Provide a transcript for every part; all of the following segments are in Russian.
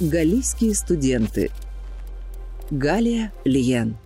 Галийские студенты. Галия Лиен.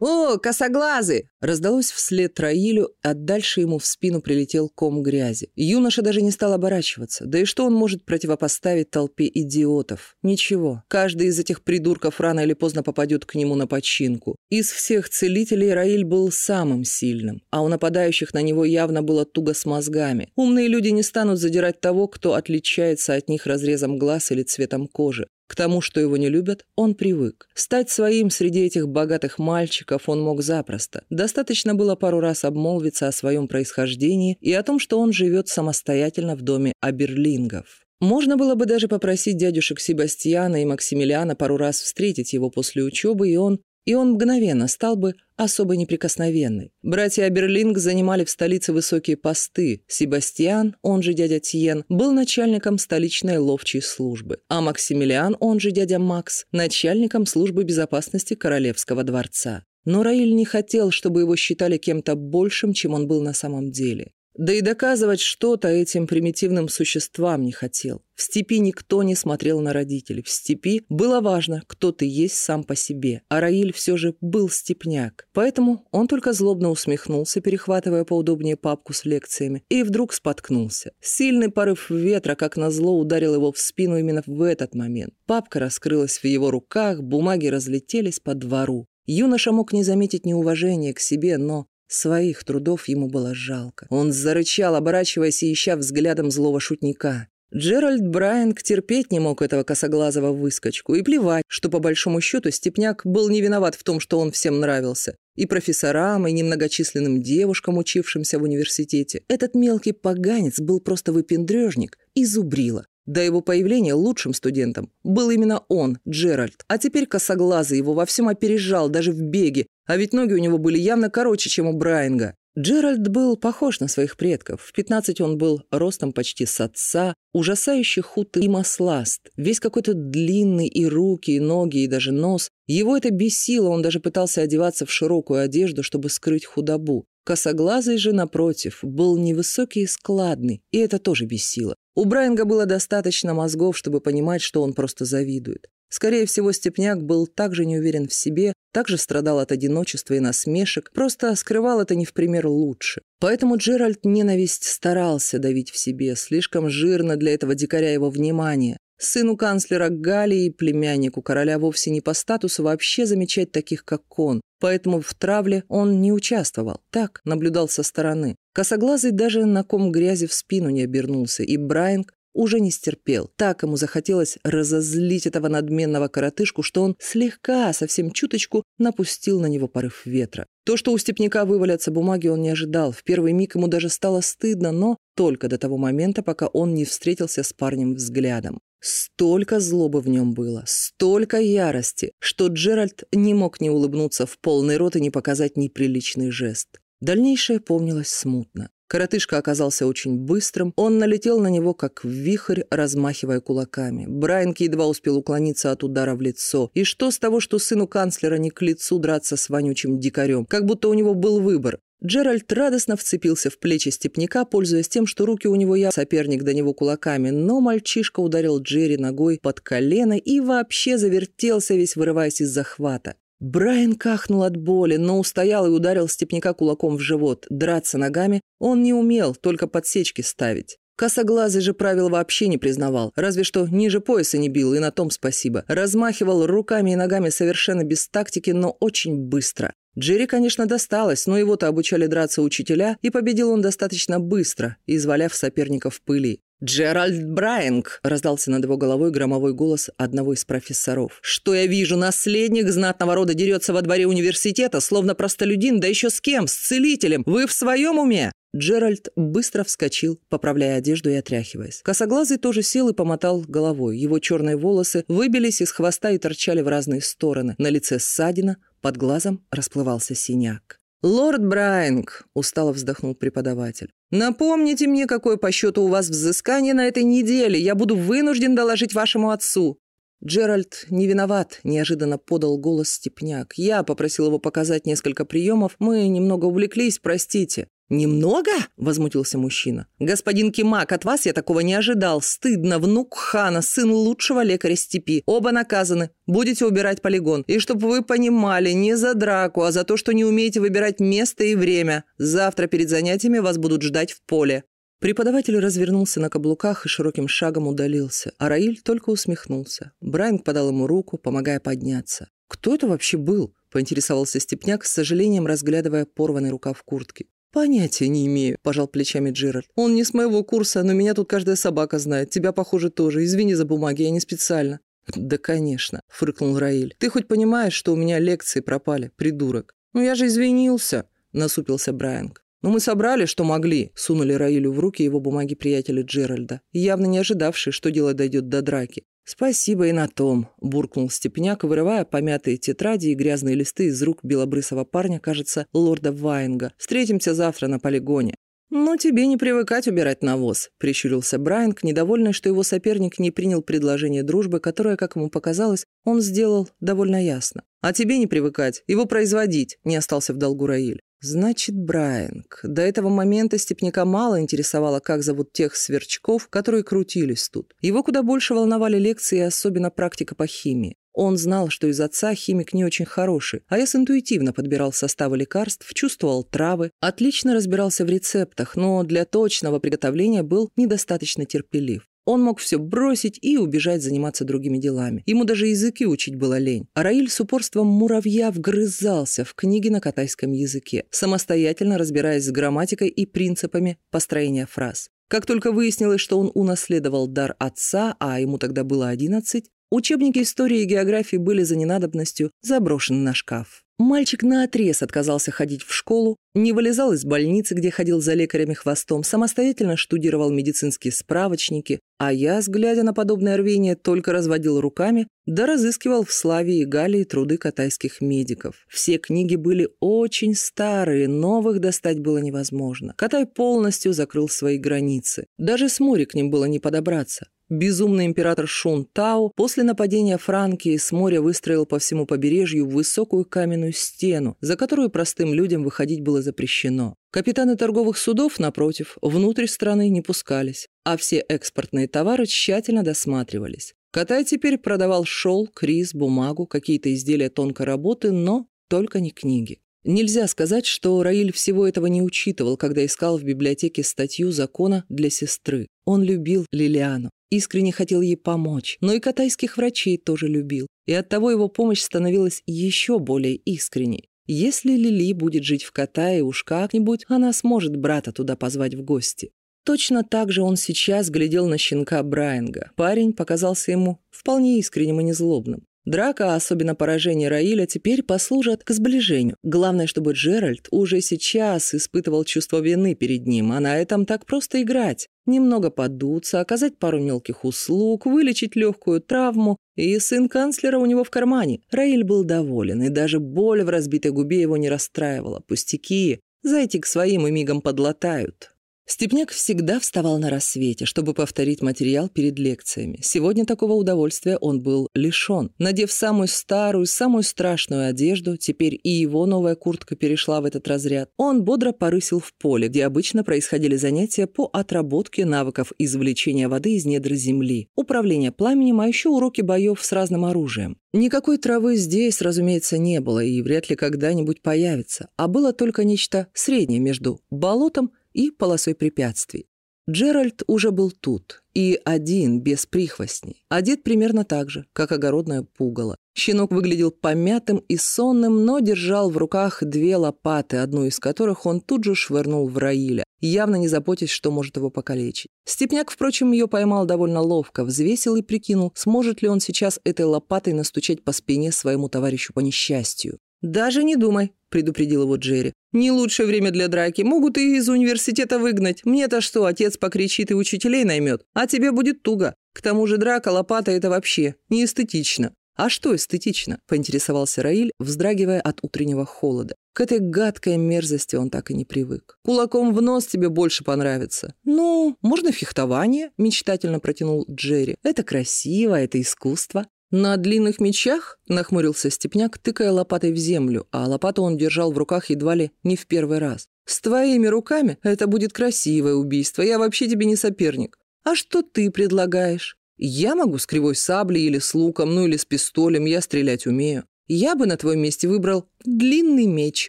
«О, косоглазый!» Раздалось вслед Раилю, а дальше ему в спину прилетел ком грязи. Юноша даже не стал оборачиваться. Да и что он может противопоставить толпе идиотов? Ничего. Каждый из этих придурков рано или поздно попадет к нему на починку. Из всех целителей Раиль был самым сильным, а у нападающих на него явно было туго с мозгами. Умные люди не станут задирать того, кто отличается от них разрезом глаз или цветом кожи. К тому, что его не любят, он привык. Стать своим среди этих богатых мальчиков он мог запросто. Достаточно было пару раз обмолвиться о своем происхождении и о том, что он живет самостоятельно в доме Аберлингов. Можно было бы даже попросить дядюшек Себастьяна и Максимилиана пару раз встретить его после учебы, и он и он мгновенно стал бы особо неприкосновенной. Братья Аберлинг занимали в столице высокие посты. Себастьян, он же дядя Тьен, был начальником столичной ловчей службы, а Максимилиан, он же дядя Макс, начальником службы безопасности Королевского дворца. Но Раиль не хотел, чтобы его считали кем-то большим, чем он был на самом деле. Да и доказывать что-то этим примитивным существам не хотел. В степи никто не смотрел на родителей. В степи было важно, кто ты есть сам по себе. А Раиль все же был степняк. Поэтому он только злобно усмехнулся, перехватывая поудобнее папку с лекциями, и вдруг споткнулся. Сильный порыв ветра, как назло, ударил его в спину именно в этот момент. Папка раскрылась в его руках, бумаги разлетелись по двору. Юноша мог не заметить неуважения к себе, но Своих трудов ему было жалко. Он зарычал, оборачиваясь и ища взглядом злого шутника. Джеральд Брайанг терпеть не мог этого косоглазого выскочку. И плевать, что по большому счету Степняк был не виноват в том, что он всем нравился. И профессорам, и немногочисленным девушкам, учившимся в университете. Этот мелкий поганец был просто выпендрежник и зубрила. До его появления лучшим студентом был именно он, Джеральд. А теперь косоглазый его во всем опережал, даже в беге, а ведь ноги у него были явно короче, чем у Брайанга. Джеральд был похож на своих предков. В 15 он был ростом почти с отца, ужасающий худ и масласт, весь какой-то длинный и руки, и ноги, и даже нос. Его это бесило, он даже пытался одеваться в широкую одежду, чтобы скрыть худобу. Косоглазый же, напротив, был невысокий и складный, и это тоже бесило. У Брайанга было достаточно мозгов, чтобы понимать, что он просто завидует. Скорее всего, Степняк был также неуверен в себе, также страдал от одиночества и насмешек, просто скрывал это не в пример лучше. Поэтому Джеральд ненависть старался давить в себе, слишком жирно для этого дикаря его внимания. Сыну канцлера Галии племяннику короля вовсе не по статусу вообще замечать таких, как он, поэтому в травле он не участвовал, так наблюдал со стороны. Косоглазый даже на ком грязи в спину не обернулся, и Брайанг уже не стерпел. Так ему захотелось разозлить этого надменного коротышку, что он слегка, совсем чуточку, напустил на него порыв ветра. То, что у степняка вывалятся бумаги, он не ожидал. В первый миг ему даже стало стыдно, но только до того момента, пока он не встретился с парнем взглядом. Столько злобы в нем было, столько ярости, что Джеральд не мог не улыбнуться в полный рот и не показать неприличный жест. Дальнейшее помнилось смутно. Коротышка оказался очень быстрым, он налетел на него, как вихрь, размахивая кулаками. Брайанки едва успел уклониться от удара в лицо. И что с того, что сыну канцлера не к лицу драться с вонючим дикарем? Как будто у него был выбор. Джеральд радостно вцепился в плечи степняка, пользуясь тем, что руки у него я соперник до него кулаками, но мальчишка ударил Джерри ногой под колено и вообще завертелся, весь вырываясь из захвата. Брайан кахнул от боли, но устоял и ударил степняка кулаком в живот. Драться ногами он не умел, только подсечки ставить. Косоглазый же правил вообще не признавал, разве что ниже пояса не бил, и на том спасибо. Размахивал руками и ногами совершенно без тактики, но очень быстро. Джерри, конечно, досталось, но его-то обучали драться учителя, и победил он достаточно быстро, изваляв соперников пыли. «Джеральд Брайанг!» – раздался над его головой громовой голос одного из профессоров. «Что я вижу? Наследник знатного рода дерется во дворе университета, словно простолюдин, да еще с кем? С целителем! Вы в своем уме?» Джеральд быстро вскочил, поправляя одежду и отряхиваясь. Косоглазый тоже сел и помотал головой. Его черные волосы выбились из хвоста и торчали в разные стороны. На лице ссадина, под глазом расплывался синяк. «Лорд Брайанг», — устало вздохнул преподаватель, «напомните мне, какое по счету у вас взыскание на этой неделе. Я буду вынужден доложить вашему отцу». Джеральд не виноват, неожиданно подал голос Степняк. Я попросил его показать несколько приемов. Мы немного увлеклись, простите. «Немного?» – возмутился мужчина. «Господин Кимак, от вас я такого не ожидал. Стыдно, внук хана, сын лучшего лекаря степи. Оба наказаны. Будете убирать полигон. И чтобы вы понимали, не за драку, а за то, что не умеете выбирать место и время. Завтра перед занятиями вас будут ждать в поле». Преподаватель развернулся на каблуках и широким шагом удалился, а Раиль только усмехнулся. Брайан подал ему руку, помогая подняться. «Кто это вообще был?» – поинтересовался Степняк, с сожалением разглядывая порванный рукав куртки. «Понятия не имею», – пожал плечами Джеральд. «Он не с моего курса, но меня тут каждая собака знает. Тебя, похоже, тоже. Извини за бумаги, я не специально». «Да, конечно», – фыркнул Раиль. «Ты хоть понимаешь, что у меня лекции пропали, придурок?» «Ну я же извинился», – насупился Брайанг. «Ну мы собрали, что могли», – сунули Раилю в руки его бумаги приятеля Джеральда, явно не ожидавшие, что дело дойдет до драки. «Спасибо и на том», – буркнул Степняк, вырывая помятые тетради и грязные листы из рук белобрысого парня, кажется, лорда Ваенга. «Встретимся завтра на полигоне». «Ну, тебе не привыкать убирать навоз», – прищурился Брайанг, недовольный, что его соперник не принял предложение дружбы, которое, как ему показалось, он сделал довольно ясно. «А тебе не привыкать, его производить», – не остался в долгу Раиль. Значит, Брайанг. До этого момента Степняка мало интересовало, как зовут тех сверчков, которые крутились тут. Его куда больше волновали лекции, особенно практика по химии. Он знал, что из отца химик не очень хороший, а я интуитивно подбирал составы лекарств, чувствовал травы, отлично разбирался в рецептах, но для точного приготовления был недостаточно терпелив. Он мог все бросить и убежать заниматься другими делами. Ему даже языки учить было лень. А Раиль с упорством муравья вгрызался в книги на катайском языке, самостоятельно разбираясь с грамматикой и принципами построения фраз. Как только выяснилось, что он унаследовал дар отца, а ему тогда было 11, учебники истории и географии были за ненадобностью заброшены на шкаф. Мальчик наотрез отказался ходить в школу, не вылезал из больницы, где ходил за лекарями хвостом, самостоятельно штудировал медицинские справочники, а я, глядя на подобное рвение, только разводил руками, да разыскивал в Славе и Галлии труды катайских медиков. Все книги были очень старые, новых достать было невозможно. Катай полностью закрыл свои границы. Даже с моря к ним было не подобраться. Безумный император Шун Тао после нападения Франкии с моря выстроил по всему побережью высокую каменную стену, за которую простым людям выходить было запрещено. Капитаны торговых судов, напротив, внутрь страны не пускались, а все экспортные товары тщательно досматривались. Катай теперь продавал шелк, рис, бумагу, какие-то изделия тонкой работы, но только не книги. Нельзя сказать, что Раиль всего этого не учитывал, когда искал в библиотеке статью закона для сестры. Он любил Лилиану искренне хотел ей помочь, но и катайских врачей тоже любил, и оттого его помощь становилась еще более искренней. Если Лили будет жить в Катае, уж как-нибудь она сможет брата туда позвать в гости. Точно так же он сейчас глядел на щенка Брайанга. Парень показался ему вполне искренним и незлобным. Драка, а особенно поражение Раиля, теперь послужат к сближению. Главное, чтобы Джеральд уже сейчас испытывал чувство вины перед ним, а на этом так просто играть. Немного подуться, оказать пару мелких услуг, вылечить легкую травму, и сын канцлера у него в кармане. Раиль был доволен, и даже боль в разбитой губе его не расстраивала. Пустяки, зайти к своим и мигом подлатают. Степняк всегда вставал на рассвете, чтобы повторить материал перед лекциями. Сегодня такого удовольствия он был лишен. Надев самую старую, самую страшную одежду, теперь и его новая куртка перешла в этот разряд, он бодро порысил в поле, где обычно происходили занятия по отработке навыков извлечения воды из недр земли, управления пламенем, а еще уроки боев с разным оружием. Никакой травы здесь, разумеется, не было и вряд ли когда-нибудь появится, а было только нечто среднее между болотом и полосой препятствий. Джеральд уже был тут, и один, без прихвостней, одет примерно так же, как огородное пугало. Щенок выглядел помятым и сонным, но держал в руках две лопаты, одну из которых он тут же швырнул в Раиля, явно не заботясь, что может его покалечить. Степняк, впрочем, ее поймал довольно ловко, взвесил и прикинул, сможет ли он сейчас этой лопатой настучать по спине своему товарищу по несчастью. «Даже не думай», — предупредил его Джерри. «Не лучшее время для драки. Могут и из университета выгнать. Мне-то что, отец покричит и учителей наймет. А тебе будет туго. К тому же драка, лопата — это вообще не эстетично». «А что эстетично?» — поинтересовался Раиль, вздрагивая от утреннего холода. К этой гадкой мерзости он так и не привык. «Кулаком в нос тебе больше понравится». «Ну, можно фехтование?» — мечтательно протянул Джерри. «Это красиво, это искусство». «На длинных мечах?» – нахмурился Степняк, тыкая лопатой в землю, а лопату он держал в руках едва ли не в первый раз. С твоими руками это будет красивое убийство. Я вообще тебе не соперник. А что ты предлагаешь? Я могу с кривой саблей или с луком, ну или с пистолем, я стрелять умею. Я бы на твоем месте выбрал длинный меч,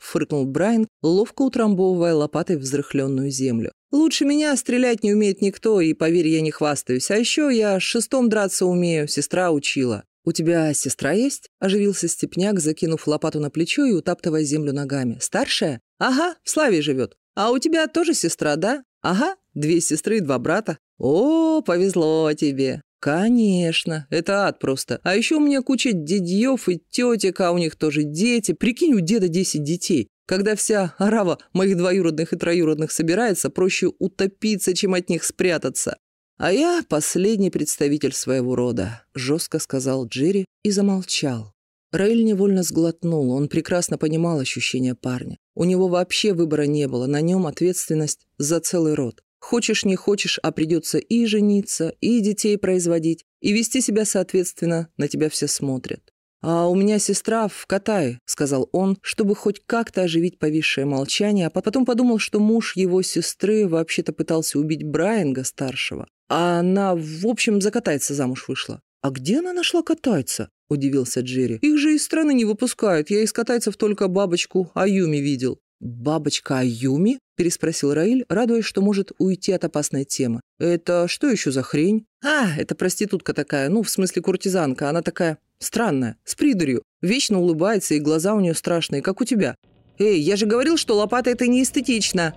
фыркнул Брайан, ловко утрамбовывая лопатой взрыхленную землю. Лучше меня стрелять не умеет никто, и, поверь, я не хвастаюсь. А еще я шестом драться умею, сестра учила. «У тебя сестра есть?» – оживился Степняк, закинув лопату на плечо и утаптывая землю ногами. «Старшая?» «Ага, в Славе живет. А у тебя тоже сестра, да?» «Ага, две сестры и два брата». «О, повезло тебе!» «Конечно, это ад просто. А еще у меня куча дедьев и тетек, а у них тоже дети. Прикинь, у деда 10 детей. Когда вся орава моих двоюродных и троюродных собирается, проще утопиться, чем от них спрятаться. А я последний представитель своего рода», — жестко сказал Джерри и замолчал. Раэль невольно сглотнул, он прекрасно понимал ощущения парня. У него вообще выбора не было, на нем ответственность за целый род. Хочешь, не хочешь, а придется и жениться, и детей производить, и вести себя соответственно, на тебя все смотрят. «А у меня сестра в Катае», — сказал он, чтобы хоть как-то оживить повисшее молчание, а потом подумал, что муж его сестры вообще-то пытался убить Брайанга старшего. А она, в общем, за катайца замуж вышла. «А где она нашла катайца?» — удивился Джерри. «Их же из страны не выпускают. Я из катайцев только бабочку Аюми видел». «Бабочка Аюми?» – переспросил Раиль, радуясь, что может уйти от опасной темы. «Это что еще за хрень?» «А, это проститутка такая, ну, в смысле куртизанка. Она такая странная, с придурью. Вечно улыбается, и глаза у нее страшные, как у тебя. Эй, я же говорил, что лопата – это не эстетично!»